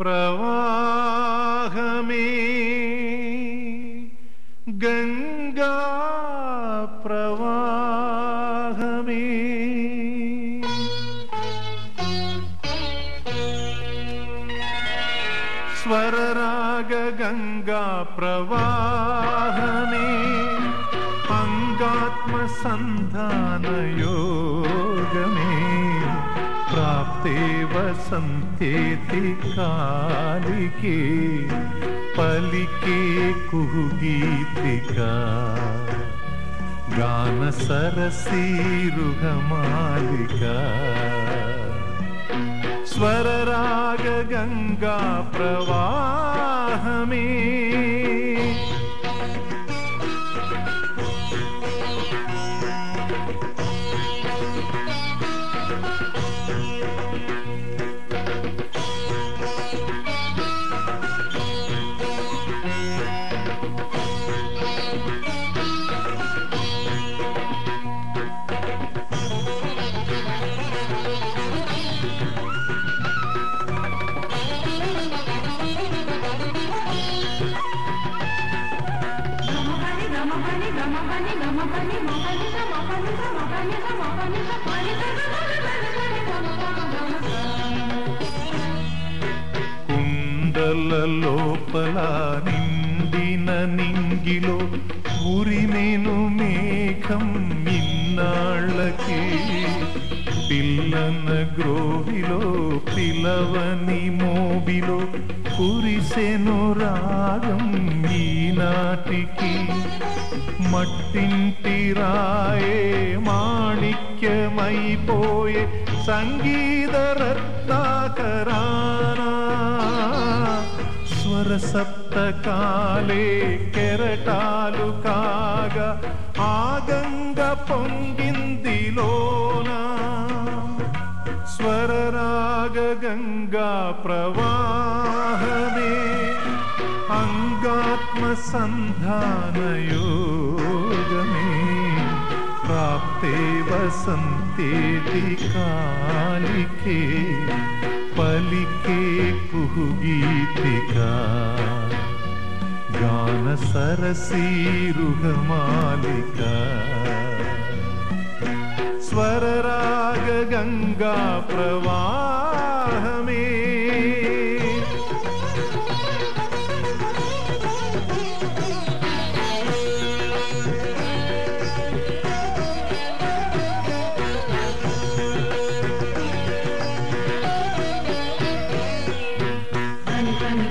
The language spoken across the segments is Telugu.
प्रवाहमी गङ्गाप्रवाहमी स्वररागङ्गाप्रवाहमि अङ्गात्मसन्धानयोग प्राप्ते वसन्तेति कालिके पलिके स्वर राग गंगा प्रवाह में కుండల లోపల నిండిన నింగిలో ఉరిమేను మేఘం ఇన్నాళ్ళకి. పిల్లన గ్రోవిలో పిలవని మోబిలో కురిసెను రాగం ఈనాటికి మట్టింటి రాయే మాణిక్యమైపోయే సంగీత రత్నాకరానా స్వర సప్తకాలే కెరటాలు కాగా ఆగంగ పొంగిందిలోనా స్వరరాగ గంగా ప్రవాహమే अङ्गात्मसन्धानयोगमे प्राप्ते वसन्तेति कालिके पलिके कुहुगीतिका। गानसरसीरुहमालिका स्वररागगङ्गाप्रवा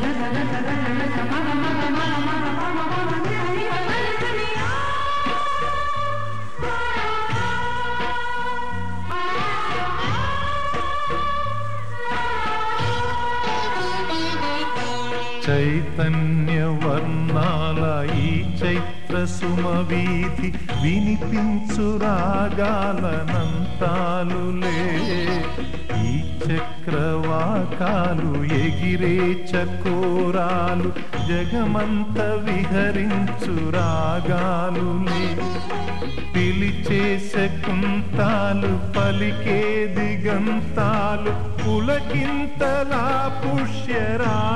مرة مرة مرة مرة مرة مرة مرة చైతన్య వర్ణాల ఈ చైత్ర సుమవీధి వినిపించు రాగాలనంతాలులే. ఈ చక్రవాకాలు ఎగిరే చకోరాలు జగమంత విహరించు రాగాలులే. పిలిచే శకుంతాలు పలికే దిగంతాలు పులకింతలా పుష్యరాగాలులే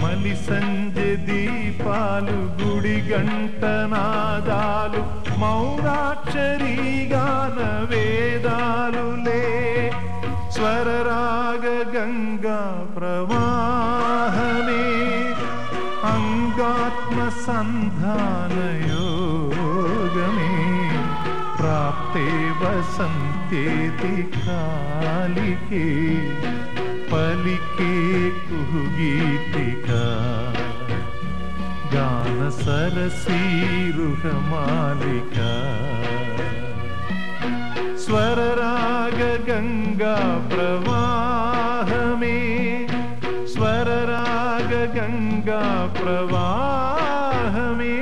మలి సంజె దీపాలు గుడి గంటనాదాలు మౌరాక్షరీగాన వేదాలులే స్వరరాగ గంగా ప్రవాహమే అంగాత్మ సంధానయోగమే प्राप्ते वसन्त्येति कालिके पलिके कुह गानसरसीरुहमालिका। गानसरीरु प्रवाह मे गङ्गा प्रवाह मे